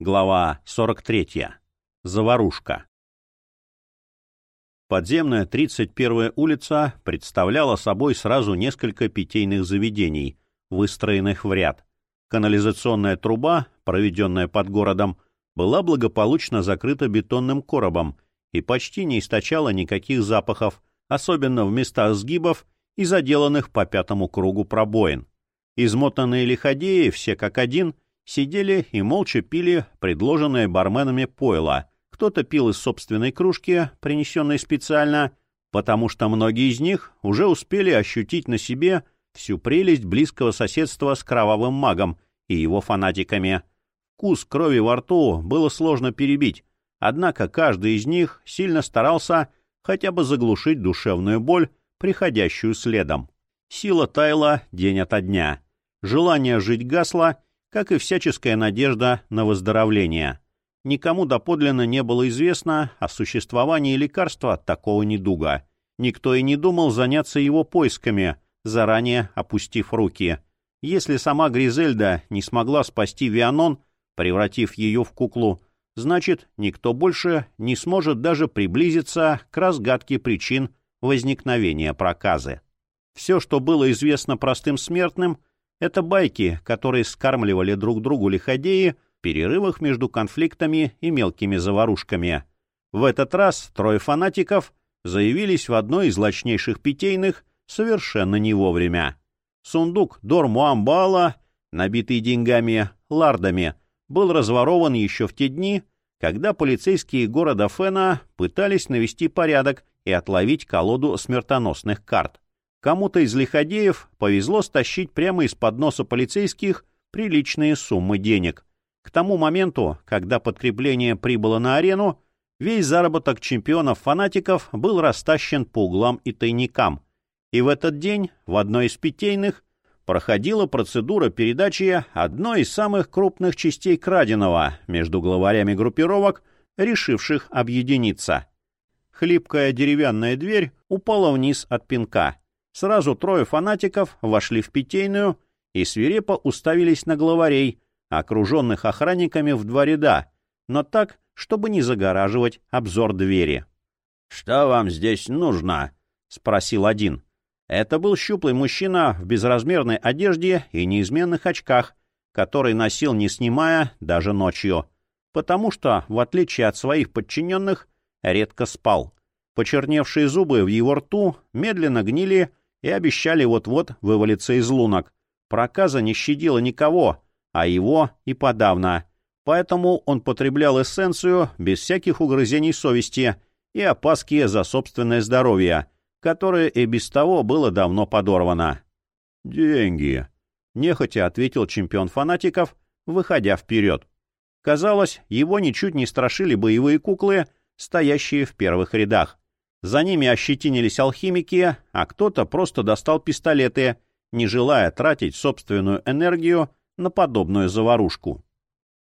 Глава 43. Заварушка. Подземная 31-я улица представляла собой сразу несколько питейных заведений, выстроенных в ряд. Канализационная труба, проведенная под городом, была благополучно закрыта бетонным коробом и почти не источала никаких запахов, особенно в местах сгибов и заделанных по пятому кругу пробоин. Измотанные лиходеи, все как один — сидели и молча пили предложенное барменами пойло. Кто-то пил из собственной кружки, принесенной специально, потому что многие из них уже успели ощутить на себе всю прелесть близкого соседства с кровавым магом и его фанатиками. Вкус крови во рту было сложно перебить, однако каждый из них сильно старался хотя бы заглушить душевную боль, приходящую следом. Сила таяла день ото дня. Желание жить гасло — как и всяческая надежда на выздоровление. Никому доподлинно не было известно о существовании лекарства от такого недуга. Никто и не думал заняться его поисками, заранее опустив руки. Если сама Гризельда не смогла спасти Вианон, превратив ее в куклу, значит, никто больше не сможет даже приблизиться к разгадке причин возникновения проказы. Все, что было известно простым смертным, это байки, которые скармливали друг другу лиходеи в перерывах между конфликтами и мелкими заварушками. В этот раз трое фанатиков заявились в одной из злочнейших питейных совершенно не вовремя. Сундук Дормуамбала, набитый деньгами, лардами, был разворован еще в те дни, когда полицейские города Фена пытались навести порядок и отловить колоду смертоносных карт. Кому-то из лиходеев повезло стащить прямо из-под носа полицейских приличные суммы денег. К тому моменту, когда подкрепление прибыло на арену, весь заработок чемпионов-фанатиков был растащен по углам и тайникам. И в этот день в одной из питейных проходила процедура передачи одной из самых крупных частей краденого между главарями группировок, решивших объединиться. Хлипкая деревянная дверь упала вниз от пинка — Сразу трое фанатиков вошли в питейную и свирепо уставились на главарей, окруженных охранниками в два ряда, но так, чтобы не загораживать обзор двери. — Что вам здесь нужно? — спросил один. Это был щуплый мужчина в безразмерной одежде и неизменных очках, который носил, не снимая, даже ночью, потому что, в отличие от своих подчиненных, редко спал. Почерневшие зубы в его рту медленно гнили и обещали вот-вот вывалиться из лунок. Проказа не щадила никого, а его и подавно. Поэтому он потреблял эссенцию без всяких угрызений совести и опаски за собственное здоровье, которое и без того было давно подорвано. «Деньги», — нехотя ответил чемпион фанатиков, выходя вперед. Казалось, его ничуть не страшили боевые куклы, стоящие в первых рядах. За ними ощетинились алхимики, а кто-то просто достал пистолеты, не желая тратить собственную энергию на подобную заварушку.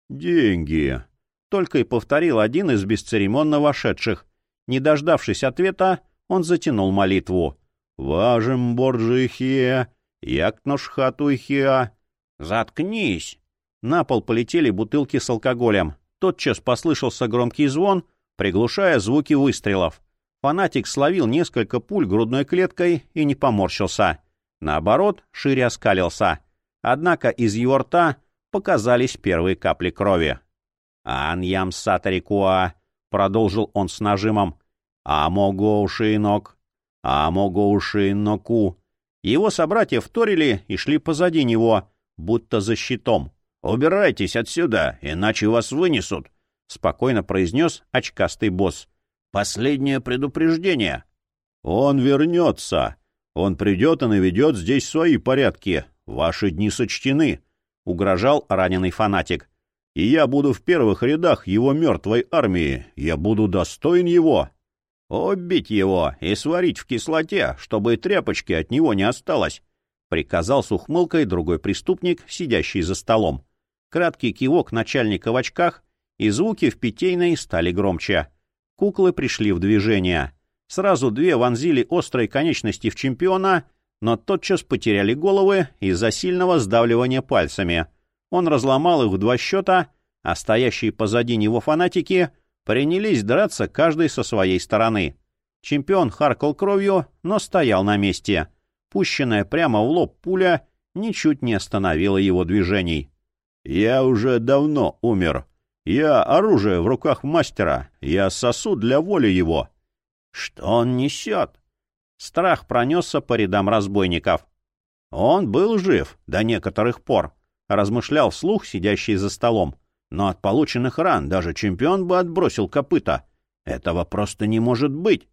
«Деньги», — только и повторил один из бесцеремонно вошедших. Не дождавшись ответа, он затянул молитву. «Важим борджихия, якношхатуйхия». «Заткнись!» На пол полетели бутылки с алкоголем. Тотчас послышался громкий звон, приглушая звуки выстрелов. Фанатик словил несколько пуль грудной клеткой и не поморщился. Наоборот, шире оскалился. Однако из его рта показались первые капли крови. «Аньям сатарикуа», — продолжил он с нажимом, «амогоушинок, амогоушиноку». Его собратья вторили и шли позади него, будто за щитом. «Убирайтесь отсюда, иначе вас вынесут», — спокойно произнес очкастый босс. Последнее предупреждение. Он вернется. Он придет и наведет здесь свои порядки. Ваши дни сочтены, — угрожал раненый фанатик. И я буду в первых рядах его мертвой армии. Я буду достоин его. Убить его и сварить в кислоте, чтобы тряпочки от него не осталось, — приказал с ухмылкой другой преступник, сидящий за столом. Краткий кивок начальника в очках, и звуки в питейной стали громче. Куклы пришли в движение. Сразу две вонзили острые конечности в чемпиона, но тотчас потеряли головы из-за сильного сдавливания пальцами. Он разломал их в два счета, а стоящие позади него фанатики принялись драться каждый со своей стороны. Чемпион харкал кровью, но стоял на месте. Пущенная прямо в лоб пуля ничуть не остановила его движений. «Я уже давно умер. Я оружие в руках мастера. Я сосуд для воли его». «Что он несет?» Страх пронесся по рядам разбойников. Он был жив до некоторых пор, размышлял вслух, сидящий за столом. Но от полученных ран даже чемпион бы отбросил копыта. Этого просто не может быть.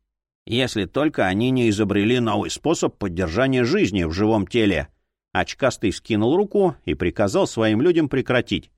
Если только они не изобрели новый способ поддержания жизни в живом теле. Очкастый скинул руку и приказал своим людям прекратить.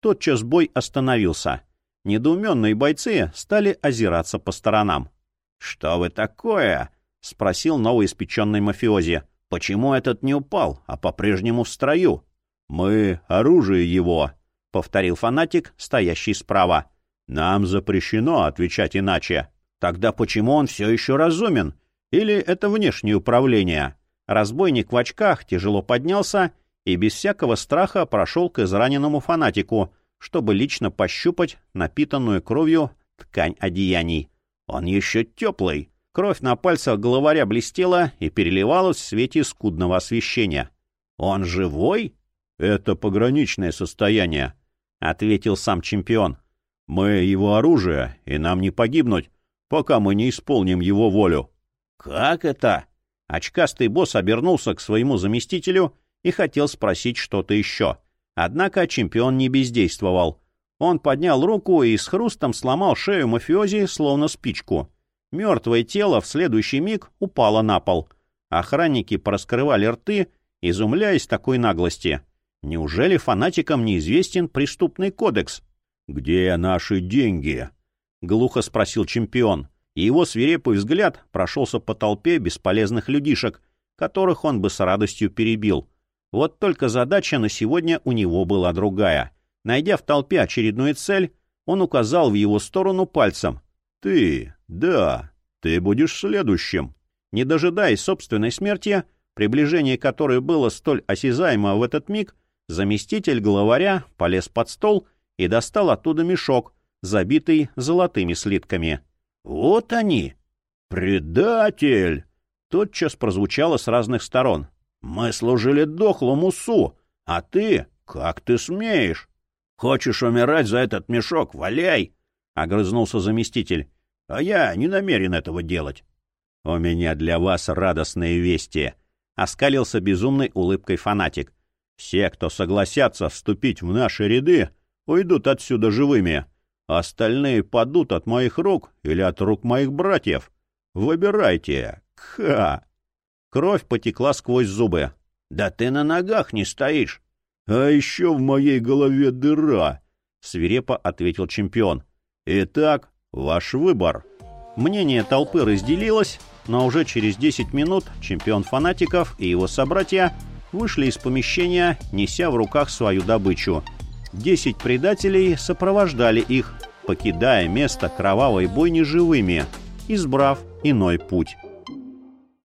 Тотчас бой остановился. Недоуменные бойцы стали озираться по сторонам. «Что вы такое?» — спросил новоиспеченный мафиози. «Почему этот не упал, а по-прежнему в строю?» «Мы — оружие его», — повторил фанатик, стоящий справа. «Нам запрещено отвечать иначе». «Тогда почему он все еще разумен? Или это внешнее управление?» Разбойник в очках тяжело поднялся и без всякого страха прошел к израненному фанатику, чтобы лично пощупать напитанную кровью ткань одеяний. Он еще теплый. Кровь на пальцах главаря блестела и переливалась в свете скудного освещения. «Он живой?» «Это пограничное состояние», — ответил сам чемпион. «Мы его оружие, и нам не погибнуть, пока мы не исполним его волю». «Как это?» Очкастый босс обернулся к своему заместителю и хотел спросить что-то еще. Однако чемпион не бездействовал. Он поднял руку и с хрустом сломал шею мафиози, словно спичку. Мертвое тело в следующий миг упало на пол. Охранники пораскрывали рты, изумляясь такой наглости. Неужели фанатикам неизвестен преступный кодекс? «Где наши деньги?» — глухо спросил чемпион, и его свирепый взгляд прошелся по толпе бесполезных людишек, которых он бы с радостью перебил. Вот только задача на сегодня у него была другая. Найдя в толпе очередную цель, он указал в его сторону пальцем. «Ты, да, ты будешь следующим». Не дожидаясь собственной смерти, приближение которой было столь осязаемо в этот миг, Заместитель главаря полез под стол и достал оттуда мешок, забитый золотыми слитками. «Вот они!» «Предатель!» Тотчас прозвучало с разных сторон. «Мы служили дохлому Су, а ты? Как ты смеешь? Хочешь умирать за этот мешок? Валяй!» — огрызнулся заместитель. «А я не намерен этого делать». «У меня для вас радостные вести!» — оскалился безумной улыбкой фанатик. Все, кто согласятся вступить в наши ряды, уйдут отсюда живыми. Остальные падут от моих рук или от рук моих братьев. Выбирайте. Ха! Кровь потекла сквозь зубы. Да ты на ногах не стоишь. А еще в моей голове дыра, — свирепо ответил чемпион. Итак, ваш выбор. Мнение толпы разделилось, но уже через 10 минут чемпион фанатиков и его собратья — вышли из помещения, неся в руках свою добычу. Десять предателей сопровождали их, покидая место кровавой бойни живыми, избрав иной путь.